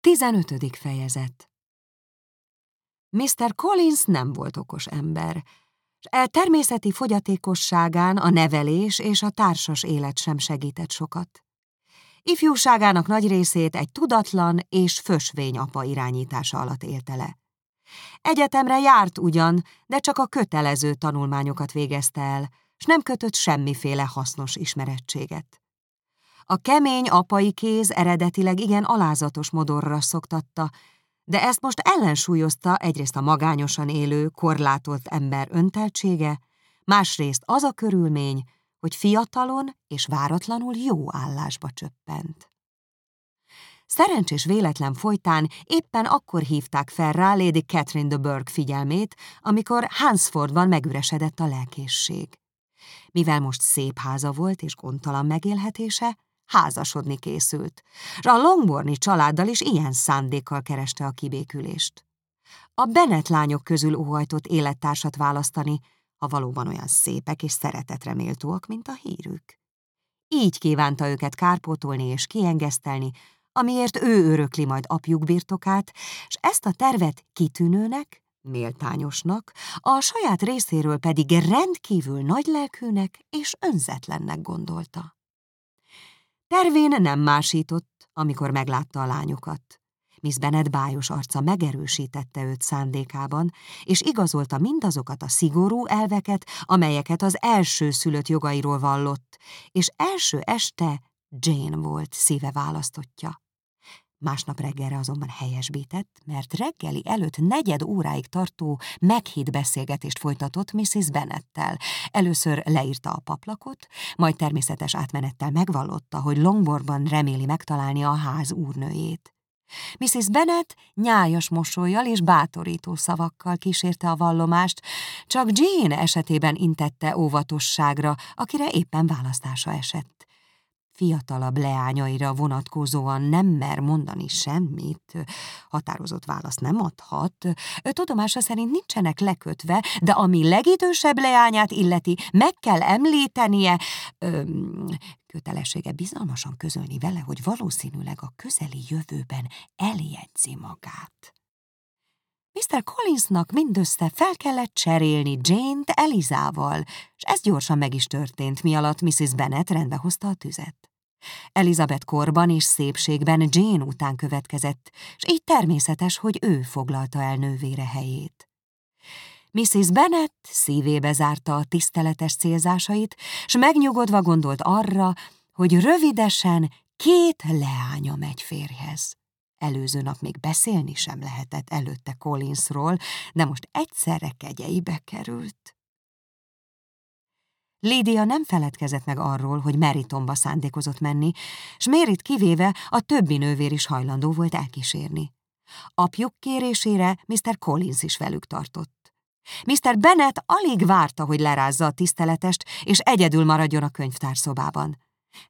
15. fejezet Mr. Collins nem volt okos ember, és e természeti fogyatékosságán a nevelés és a társas élet sem segített sokat. Ifjúságának nagy részét egy tudatlan és fösvény apa irányítása alatt élte le. Egyetemre járt ugyan, de csak a kötelező tanulmányokat végezte el, s nem kötött semmiféle hasznos ismerettséget. A kemény apai kéz eredetileg igen alázatos modorra szoktatta, de ezt most ellensúlyozta egyrészt a magányosan élő, korlátolt ember önteltsége, másrészt az a körülmény, hogy fiatalon és váratlanul jó állásba csöppent. Szerencsés véletlen folytán éppen akkor hívták fel rá Lady Catherine de Burgh figyelmét, amikor Hansfordban megüresedett a lelkészség. Mivel most szép háza volt és gondtalan megélhetése, házasodni készült, s a Longborni családdal is ilyen szándékkal kereste a kibékülést. A Bennett lányok közül óhajtott élettársat választani, ha valóban olyan szépek és szeretetre méltóak, mint a hírük. Így kívánta őket kárpótolni és kiengesztelni, amiért ő örökli majd apjuk birtokát, és ezt a tervet kitűnőnek, méltányosnak, a saját részéről pedig rendkívül nagylelkűnek és önzetlennek gondolta. Tervén nem másított, amikor meglátta a lányokat. Miss Bennet bájos arca megerősítette őt szándékában, és igazolta mindazokat a szigorú elveket, amelyeket az első szülött jogairól vallott, és első este Jane volt szíve választotja. Másnap reggelre azonban helyesbített, mert reggeli előtt negyed óráig tartó meghitt beszélgetést folytatott Mrs. Bennettel. Először leírta a paplakot, majd természetes átmenettel megvallotta, hogy Longborban reméli megtalálni a ház úrnőjét. Mrs. Bennet nyájas mosolyjal és bátorító szavakkal kísérte a vallomást, csak Jane esetében intette óvatosságra, akire éppen választása esett fiatalabb leányaira vonatkozóan nem mer mondani semmit, határozott választ nem adhat, tudomása szerint nincsenek lekötve, de ami legidősebb leányát illeti, meg kell említenie, öm, kötelessége bizalmasan közölni vele, hogy valószínűleg a közeli jövőben eljegyzi magát. Mr. Collinsnak mindössze fel kellett cserélni Jane-t Elizával, és ez gyorsan meg is történt, mi alatt Mrs. Bennet rendbehozta a tüzet. Elizabeth korban és szépségben Jane után következett, és így természetes, hogy ő foglalta el nővére helyét. Mrs. Bennet szívébe zárta a tiszteletes célzásait, s megnyugodva gondolt arra, hogy rövidesen két leánya megy férjhez. Előző nap még beszélni sem lehetett előtte Collinsról, de most egyszerre kegyeibe került. Lídia nem feledkezett meg arról, hogy Meritonba szándékozott menni, s Mérit kivéve a többi nővér is hajlandó volt elkísérni. Apjuk kérésére Mr. Collins is velük tartott. Mr. Bennet alig várta, hogy lerázza a tiszteletest, és egyedül maradjon a könyvtárszobában.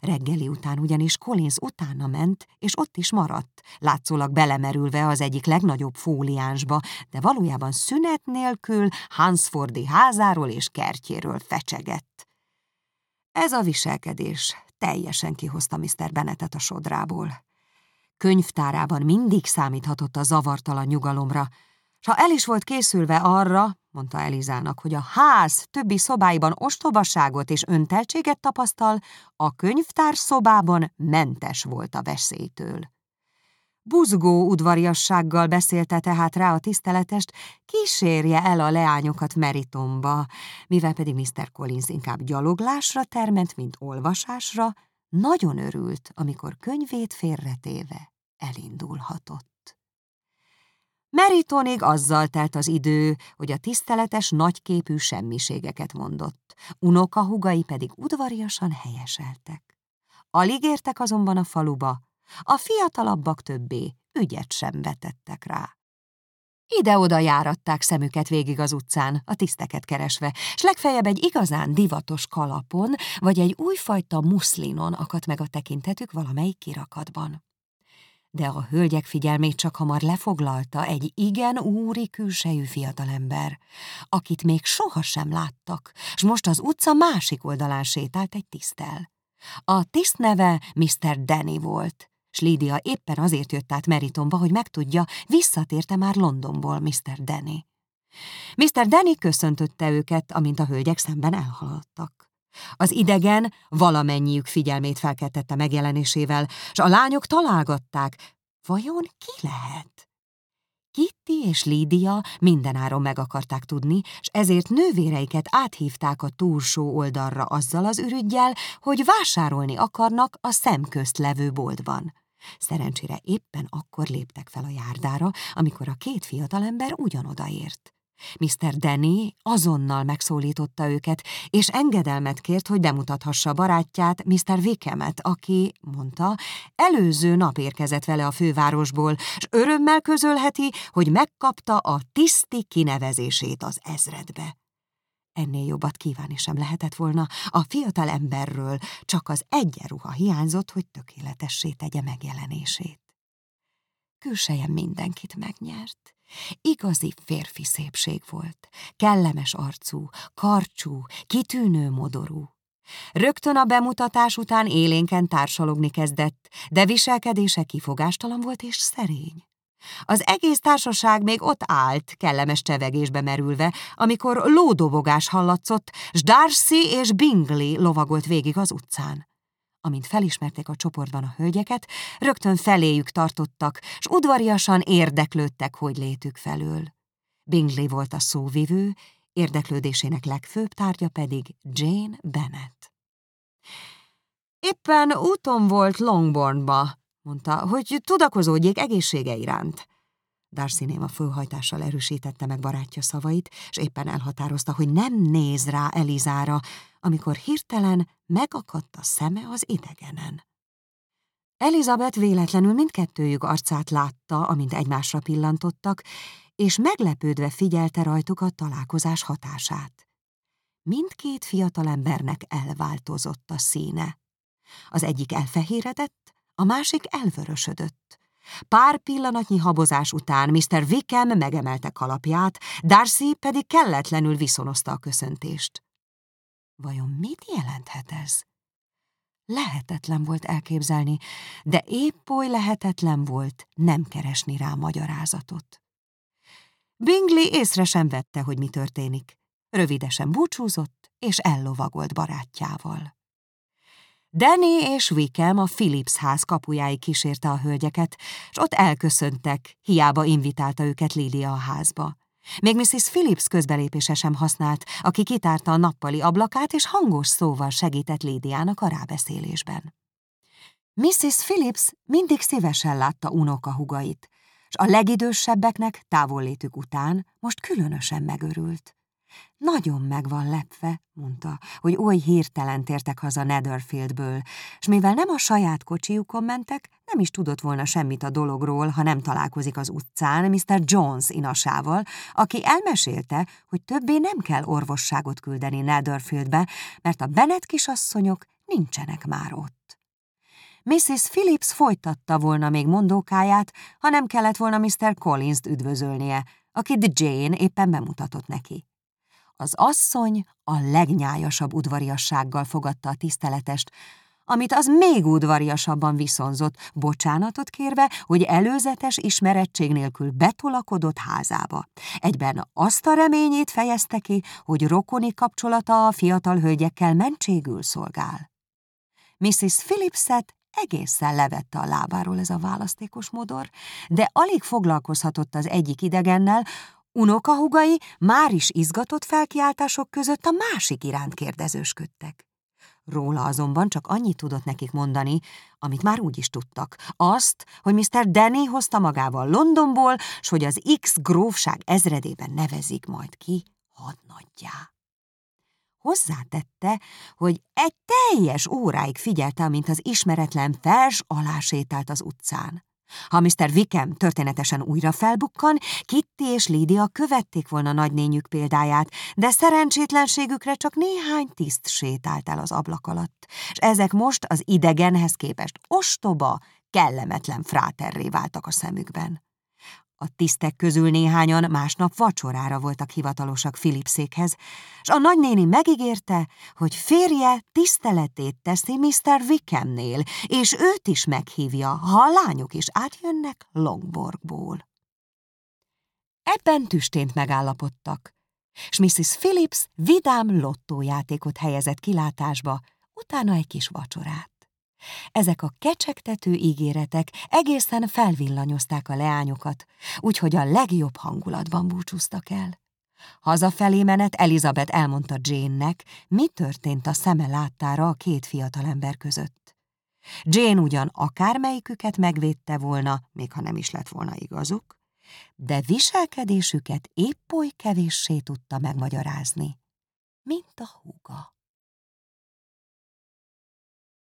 Reggeli után ugyanis Collins utána ment, és ott is maradt, látszólag belemerülve az egyik legnagyobb fóliánsba, de valójában szünet nélkül Hansfordi házáról és kertjéről fecsegett. Ez a viselkedés teljesen kihozta Mr. Bennettet a sodrából. Könyvtárában mindig számíthatott a zavartalan nyugalomra, s ha el is volt készülve arra, mondta Elizának, hogy a ház többi szobáiban ostobaságot és önteltséget tapasztal, a könyvtár szobában mentes volt a veszélytől. Buzgó udvariassággal beszélte tehát rá a tiszteletest, kísérje el a leányokat Meritomba, mivel pedig Mr. Collins inkább gyaloglásra terment, mint olvasásra, nagyon örült, amikor könyvét félretéve elindulhatott. Meritonig azzal telt az idő, hogy a tiszteletes nagyképű semmiségeket mondott, unokahugai pedig udvariasan helyeseltek. Alig értek azonban a faluba, a fiatalabbak többé ügyet sem vetettek rá. Ide-oda járatták szemüket végig az utcán, a tiszteket keresve, s legfeljebb egy igazán divatos kalapon, vagy egy újfajta muszlinon akadt meg a tekintetük valamelyik kirakatban. De a hölgyek figyelmét csak hamar lefoglalta egy igen úri külsejű fiatalember, akit még sohasem láttak, s most az utca másik oldalán sétált egy tisztel. A tiszt neve Mr. Danny volt, S Lídia éppen azért jött át Meritonba, hogy megtudja, visszatérte már Londonból Mr. Denny. Mr. Denny köszöntötte őket, amint a hölgyek szemben elhaladtak. Az idegen valamennyiük figyelmét felkeltette megjelenésével, s a lányok találgatták, vajon ki lehet? Kitty és Lídia mindenáron meg akarták tudni, s ezért nővéreiket áthívták a túlsó oldalra azzal az ürügyjel, hogy vásárolni akarnak a szemközt levő boltban. Szerencsére éppen akkor léptek fel a járdára, amikor a két fiatalember ugyanodaért. Mr. Denny azonnal megszólította őket, és engedelmet kért, hogy bemutathassa barátját, Mr. Wickhamet, aki, mondta, előző nap érkezett vele a fővárosból, s örömmel közölheti, hogy megkapta a tiszti kinevezését az ezredbe. Ennél jobbat kívánni sem lehetett volna, a fiatal emberről csak az egyenruha hiányzott, hogy tökéletessé tegye megjelenését. Külseje mindenkit megnyert. Igazi férfi szépség volt, kellemes arcú, karcsú, kitűnő modorú. Rögtön a bemutatás után élénken társalogni kezdett, de viselkedése kifogástalan volt és szerény. Az egész társaság még ott állt, kellemes csevegésbe merülve, amikor lódobogás hallatszott, s Darcy és Bingley lovagolt végig az utcán. Amint felismerték a csoportban a hölgyeket, rögtön feléjük tartottak, s udvariasan érdeklődtek, hogy létük felől. Bingley volt a szóvivő, érdeklődésének legfőbb tárgya pedig Jane Bennet. Éppen úton volt Longbournba, mondta, hogy tudakozódjék egészsége iránt. Darcy néma főhajtással erősítette meg barátja szavait, és éppen elhatározta, hogy nem néz rá Elizára, amikor hirtelen megakadt a szeme az idegenen. Elizabeth véletlenül mindkettőjük arcát látta, amint egymásra pillantottak, és meglepődve figyelte rajtuk a találkozás hatását. Mindkét fiatalembernek elváltozott a színe. Az egyik elfehéredett, a másik elvörösödött. Pár pillanatnyi habozás után Mr. Wickham megemelte kalapját, Darcy pedig kelletlenül viszonozta a köszöntést. Vajon mit jelenthet ez? Lehetetlen volt elképzelni, de épp oly lehetetlen volt nem keresni rá magyarázatot. Bingley észre sem vette, hogy mi történik. Rövidesen búcsúzott, és ellovagolt barátjával. Danny és Wickham a Philips ház kapujáig kísérte a hölgyeket, és ott elköszöntek, hiába invitálta őket Lilia a házba. Még Mrs. Phillips közbelépése sem használt, aki kitárta a nappali ablakát, és hangos szóval segített Lídiának a rábeszélésben. Mrs. Phillips mindig szívesen látta unoka hugait, és a legidősebbeknek távollétük után most különösen megörült. Nagyon meg van lepve, mondta, hogy oly hirtelen tértek haza Netherfieldből, és mivel nem a saját kocsiukon mentek, nem is tudott volna semmit a dologról, ha nem találkozik az utcán Mr. Jones inasával, aki elmesélte, hogy többé nem kell orvosságot küldeni Netherfieldbe, mert a Bennet kisasszonyok nincsenek már ott. Mrs. Phillips folytatta volna még mondókáját, ha nem kellett volna Mr. Collins-t üdvözölnie, akit Jane éppen bemutatott neki. Az asszony a legnyájasabb udvariassággal fogadta a tiszteletest, amit az még udvariasabban viszonzott, bocsánatot kérve, hogy előzetes ismerettség nélkül betolakodott házába. Egyben azt a reményét fejezte ki, hogy rokoni kapcsolata a fiatal hölgyekkel mentségül szolgál. Mrs. Phillipset egészen levette a lábáról ez a választékos modor, de alig foglalkozhatott az egyik idegennel, Unokahugai már is izgatott felkiáltások között a másik iránt kérdezősködtek. Róla azonban csak annyit tudott nekik mondani, amit már úgy is tudtak. Azt, hogy Mr. Danny hozta magával Londonból, s hogy az X grófság ezredében nevezik majd ki hadnaggyá. Hozzátette, hogy egy teljes óráig figyelte, amint az ismeretlen fels alá sétált az utcán. Ha Mr. Wickham történetesen újra felbukkan, Kitty és Lídia követték volna nagynényük példáját, de szerencsétlenségükre csak néhány tiszt sétált el az ablak alatt, és ezek most az idegenhez képest ostoba, kellemetlen fráterré váltak a szemükben. A tisztek közül néhányan másnap vacsorára voltak hivatalosak Philipszékhez, és a nagynéni megígérte, hogy férje tiszteletét teszi Mr. Wickhamnél, és őt is meghívja, ha a lányok is átjönnek Longborgból. Ebben tüstént megállapodtak, és Mrs. Phillips vidám lottójátékot helyezett kilátásba, utána egy kis vacsorát. Ezek a kecsegtető ígéretek egészen felvillanyozták a leányokat, úgyhogy a legjobb hangulatban búcsúztak el. Hazafelé menet Elizabeth elmondta Jane-nek, mi történt a szeme láttára a két fiatalember között. Jane ugyan akármelyiküket megvédte volna, még ha nem is lett volna igazuk, de viselkedésüket épp oly kevéssé tudta megmagyarázni, mint a húga.